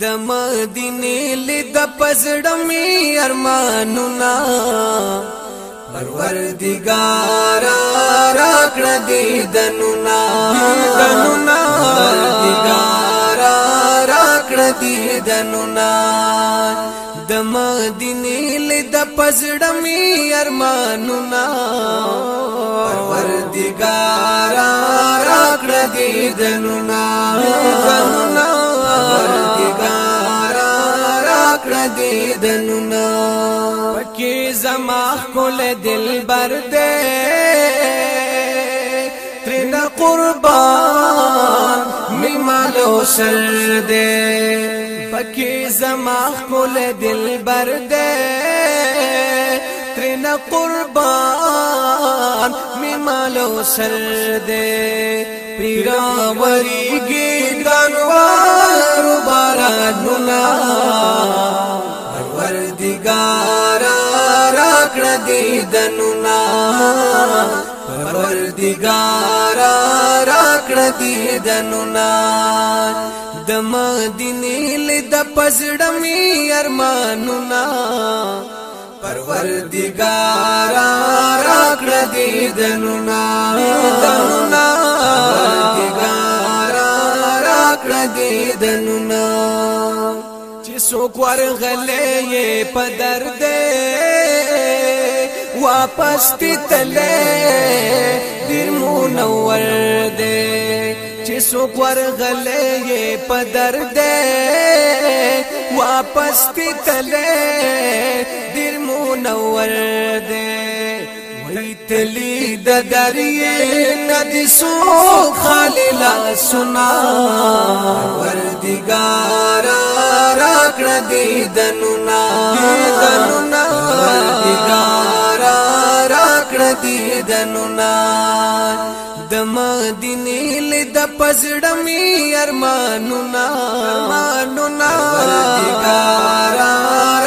د مدینه لید پزړمې ارمانونه پروردگار راکړ دې دنونا دنونا پروردگار راکړ دې دنونا د مدینه لید پزړمې ارمانونه پروردگار راکړ دې دنونا دنونا دنونا پکی زما کل دل بر دے قربان بما لو شردے پکیز زما مل دل بر دے تنپور بما لو پیرا وری گی دنوان بدنونا پروردگارا راکړ دي دنونا د مدینه لید پزړمې ارمانونا پروردگارا راکړ دي دنونا دنونا پروردگارا راکړ دي دنونا چې څوک ورغلې په درد واپس تلې دیر منور دې چې سو پر غلې په درد واپس تلې دیر منور دې تلی د دریا ندی سو خاللا سنا وردګار راکړه دې دنو نا کړ دې دنونا د مدینه لید پزړم ارمانونا ارمانونا ورتګار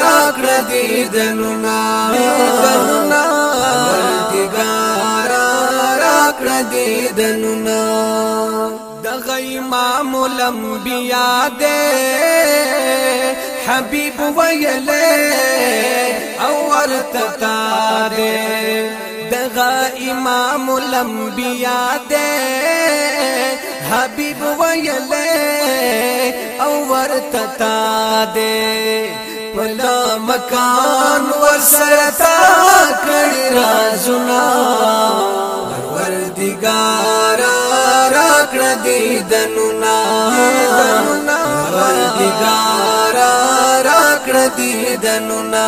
را کړ دې دنونا دنونا ورتګار را کړ دې دنونا دغه امام الانبیاء دې حبيب ويله او ورتتا دې دغه امام الانبیاء دے حبیب ویلے او ورتتا دے پلا مکان ورسرتا کړي رازونه ور دیګارا راکړه دې دنونا ور دیګارا راکړه دنونا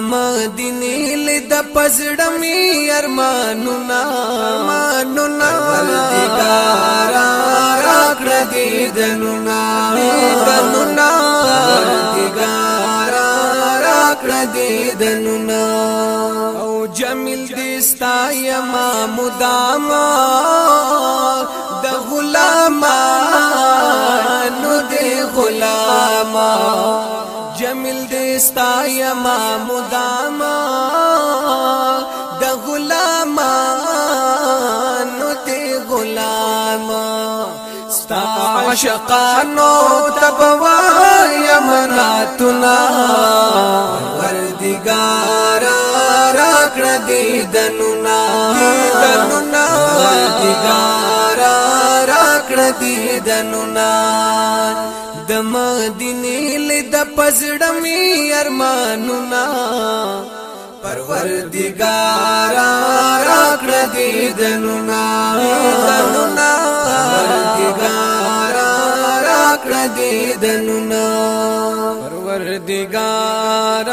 مدینه لید پزړم ارمانونا مانونا ولدګار راکړه دې دنونا دنونا ولدګار راکړه دې دنونا او جمیل دې ستا یما مداما د غلاما نو دې غلاما شمل دې ستایا ما مداما د غلام نو دې غلام ستا عشقانو تبوا یمناتنا وردګار راکړه دې دنونا دنونا وردګار راکړه دې دنونا د مدینه د پزړمې ارمانونه پروردگار راکړ دې دنونه دنونه پروردگار راکړ دې دنونه پروردگار